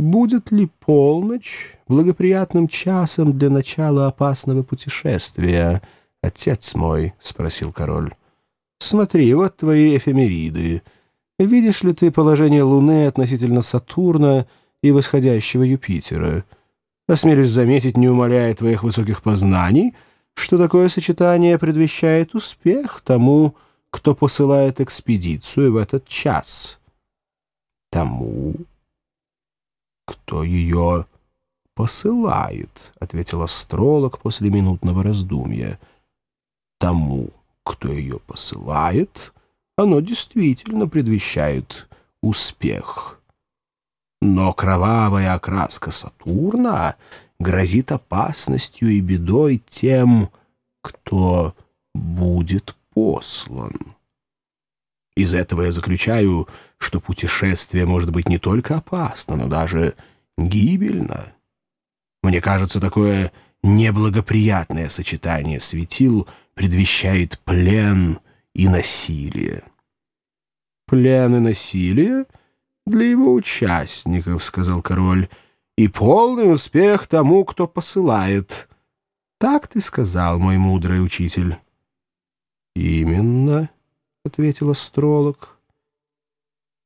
будет ли полночь благоприятным часом для начала опасного путешествия, отец мой?» — спросил король. «Смотри, вот твои эфемериды. Видишь ли ты положение Луны относительно Сатурна и восходящего Юпитера? Осмелюсь заметить, не умаляя твоих высоких познаний, что такое сочетание предвещает успех тому, кто посылает экспедицию в этот час. Тому, кто ее посылает, — ответил астролог после минутного раздумья. Тому, кто ее посылает, оно действительно предвещает успех. Но кровавая окраска Сатурна грозит опасностью и бедой тем, кто будет послан. Из этого я заключаю, что путешествие может быть не только опасно, но даже гибельно. Мне кажется, такое неблагоприятное сочетание светил предвещает плен и насилие. «Плен и насилие для его участников», — сказал король, — «и полный успех тому, кто посылает». «Так ты сказал, мой мудрый учитель». «Именно», — ответил астролог.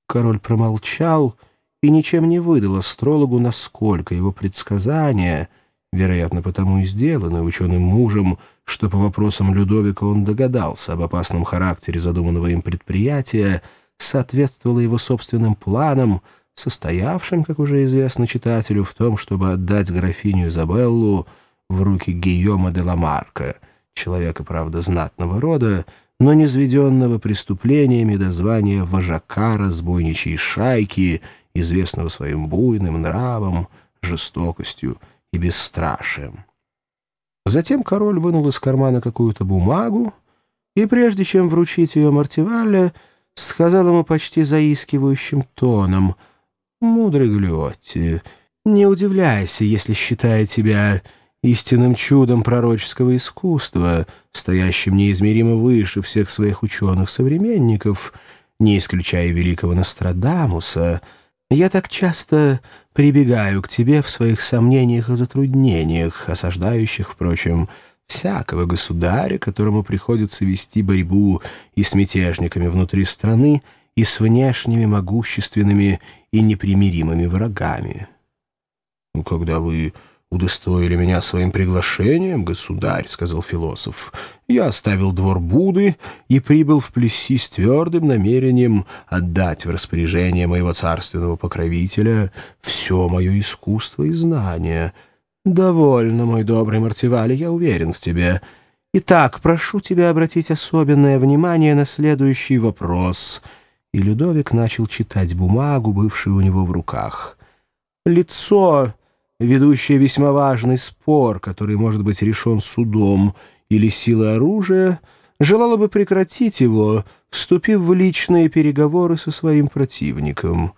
Король промолчал и ничем не выдал астрологу, насколько его предсказания, вероятно, потому и сделаны ученым мужем, что по вопросам Людовика он догадался об опасном характере задуманного им предприятия, соответствовало его собственным планам, состоявшим, как уже известно читателю, в том, чтобы отдать графиню Изабеллу в руки Гийома де Ламарка — человека, правда, знатного рода, но низведенного преступлениями до звания вожака разбойничьей шайки, известного своим буйным нравом, жестокостью и бесстрашием. Затем король вынул из кармана какую-то бумагу и, прежде чем вручить ее Мартивале, сказал ему почти заискивающим тоном, «Мудрый Глиотти, не удивляйся, если считая тебя истинным чудом пророческого искусства, стоящим неизмеримо выше всех своих ученых-современников, не исключая великого Нострадамуса, я так часто прибегаю к тебе в своих сомнениях и затруднениях, осаждающих, впрочем, всякого государя, которому приходится вести борьбу и с мятежниками внутри страны, и с внешними могущественными и непримиримыми врагами. Когда вы удостоили меня своим приглашением, государь», — сказал философ. «Я оставил двор Буды и прибыл в Плеси с твердым намерением отдать в распоряжение моего царственного покровителя все мое искусство и знания. Довольно, мой добрый Мартивали, я уверен в тебе. Итак, прошу тебя обратить особенное внимание на следующий вопрос». И Людовик начал читать бумагу, бывшую у него в руках. «Лицо...» ведущая весьма важный спор, который может быть решен судом или силой оружия, желала бы прекратить его, вступив в личные переговоры со своим противником.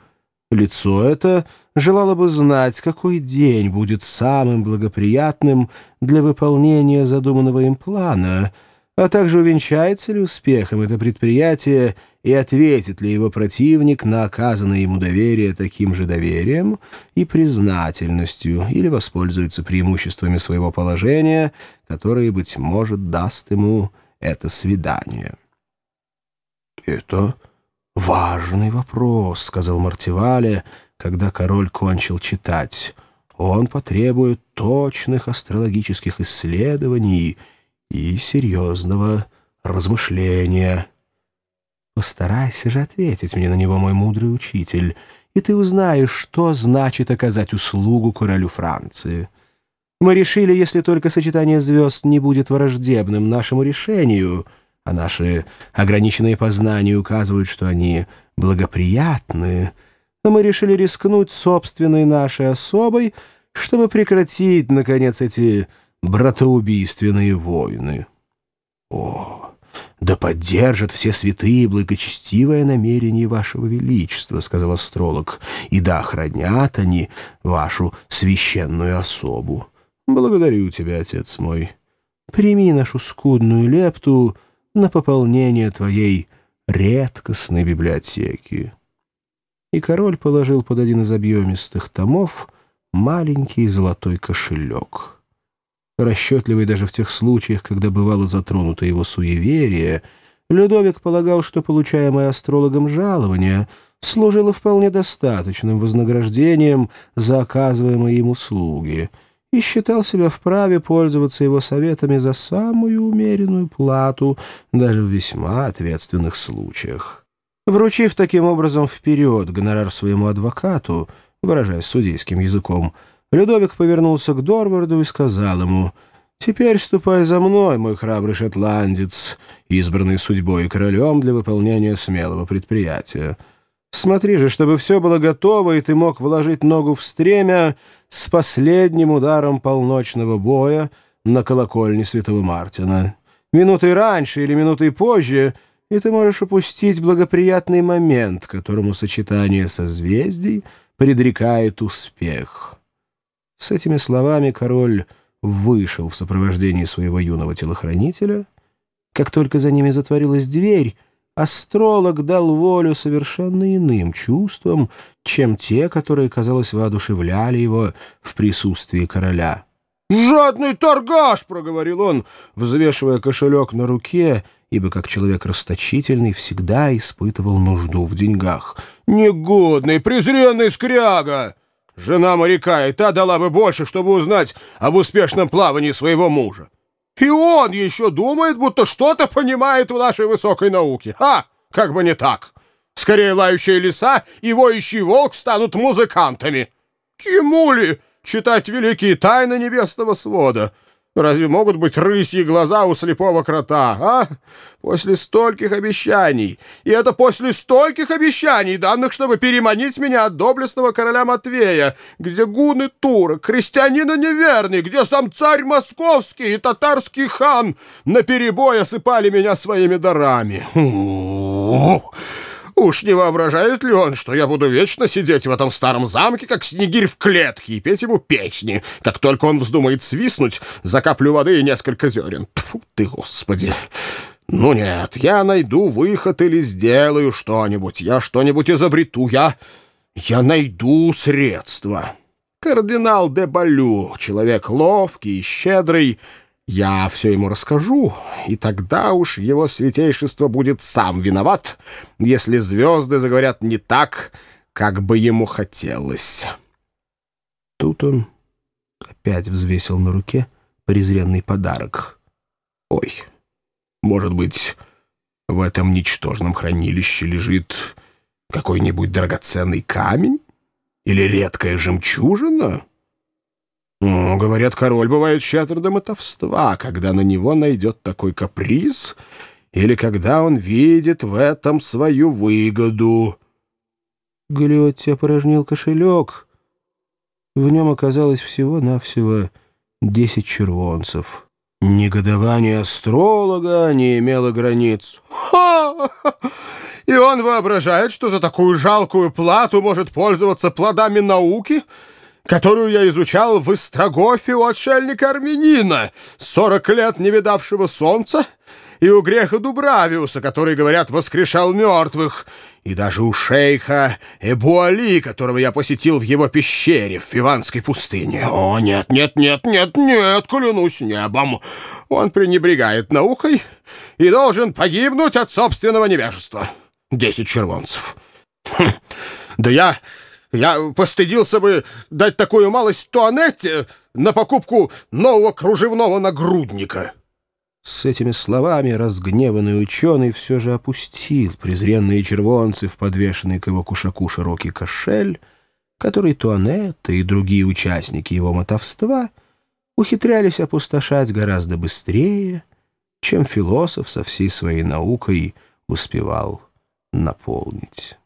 Лицо это желало бы знать, какой день будет самым благоприятным для выполнения задуманного им плана — а также увенчается ли успехом это предприятие и ответит ли его противник на оказанное ему доверие таким же доверием и признательностью или воспользуется преимуществами своего положения, которые, быть может, даст ему это свидание. «Это важный вопрос», — сказал Мартивале, когда король кончил читать. «Он потребует точных астрологических исследований» и серьезного размышления. Постарайся же ответить мне на него, мой мудрый учитель, и ты узнаешь, что значит оказать услугу королю Франции. Мы решили, если только сочетание звезд не будет враждебным нашему решению, а наши ограниченные познания указывают, что они благоприятны, но мы решили рискнуть собственной нашей особой, чтобы прекратить, наконец, эти братоубийственные войны. О, да поддержат все святые благочестивое намерение вашего величества, — сказал астролог, — и да охранят они вашу священную особу. Благодарю тебя, отец мой. Прими нашу скудную лепту на пополнение твоей редкостной библиотеки. и король положил под один из объемистых томов маленький золотой кошелек. Расчетливый даже в тех случаях, когда бывало затронуто его суеверие, Людовик полагал, что получаемое астрологом жалование служило вполне достаточным вознаграждением за оказываемые им услуги и считал себя вправе пользоваться его советами за самую умеренную плату даже в весьма ответственных случаях. Вручив таким образом вперед гонорар своему адвокату, выражаясь судейским языком, Людовик повернулся к Дорварду и сказал ему — Теперь ступай за мной, мой храбрый шотландец, избранный судьбой и королем для выполнения смелого предприятия. Смотри же, чтобы все было готово, и ты мог вложить ногу в стремя с последним ударом полночного боя на колокольне святого Мартина. Минутой раньше или минутой позже, и ты можешь упустить благоприятный момент, которому сочетание созвездий предрекает успех. С этими словами король вышел в сопровождении своего юного телохранителя. Как только за ними затворилась дверь, астролог дал волю совершенно иным чувствам, чем те, которые, казалось, воодушевляли его в присутствии короля. «Жадный торгаш!» — проговорил он, взвешивая кошелек на руке, ибо как человек расточительный всегда испытывал нужду в деньгах. «Негодный, презренный скряга!» Жена моряка и та дала бы больше, чтобы узнать об успешном плавании своего мужа. И он еще думает, будто что-то понимает в нашей высокой науке. А, как бы не так. Скорее лающие лиса и воющий волк станут музыкантами. Ему ли читать великие тайны небесного свода?» Разве могут быть рысьи глаза у слепого крота, а? После стольких обещаний. И это после стольких обещаний, данных, чтобы переманить меня от доблестного короля Матвея, где гуны турок, крестьянина неверный, где сам царь московский и татарский хан наперебой осыпали меня своими дарами. Уж не воображает ли он, что я буду вечно сидеть в этом старом замке, как снегирь в клетке, и петь ему песни, как только он вздумает свистнуть за каплю воды и несколько зерен? Тьфу ты, господи! Ну нет, я найду выход или сделаю что-нибудь, я что-нибудь изобрету, я... я найду средства. Кардинал де Балю, человек ловкий и щедрый, я все ему расскажу, и тогда уж его святейшество будет сам виноват, если звезды заговорят не так, как бы ему хотелось. Тут он опять взвесил на руке презренный подарок. Ой, может быть, в этом ничтожном хранилище лежит какой-нибудь драгоценный камень? Или редкая жемчужина?» Ну, говорят, король бывает щедр до мотовства, когда на него найдет такой каприз или когда он видит в этом свою выгоду. Галиотти опорожнил кошелек. В нем оказалось всего-навсего десять червонцев. Негодование астролога не имело границ. Ха! И он воображает, что за такую жалкую плату может пользоваться плодами науки — которую я изучал в Истрогофе у отшельника Армянина, сорок лет не видавшего солнца, и у греха Дубравиуса, который, говорят, воскрешал мертвых, и даже у шейха Эбуали, которого я посетил в его пещере в Фиванской пустыне. О, нет, нет, нет, нет, нет, клянусь небом. Он пренебрегает наукой и должен погибнуть от собственного невежества. Десять червонцев. Хм. Да я я постыдился бы дать такую малость Туанетте на покупку нового кружевного нагрудника». С этими словами разгневанный ученый все же опустил презренные червонцы в подвешенный к его кушаку широкий кошель, который Туанетта и другие участники его мотовства ухитрялись опустошать гораздо быстрее, чем философ со всей своей наукой успевал наполнить.